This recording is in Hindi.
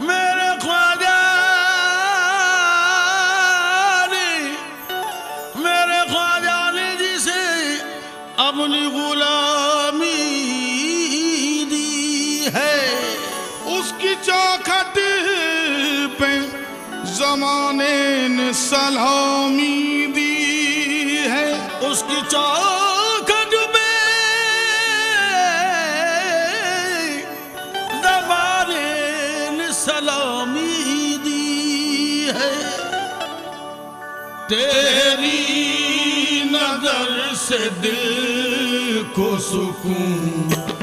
मेरे ख्वाजा मेरे ख्वाजा ने जिसे अपनी गुलामी दी है उसकी चौखट जमाने ने सलामी तेरी नज़र से दिल को सुकून।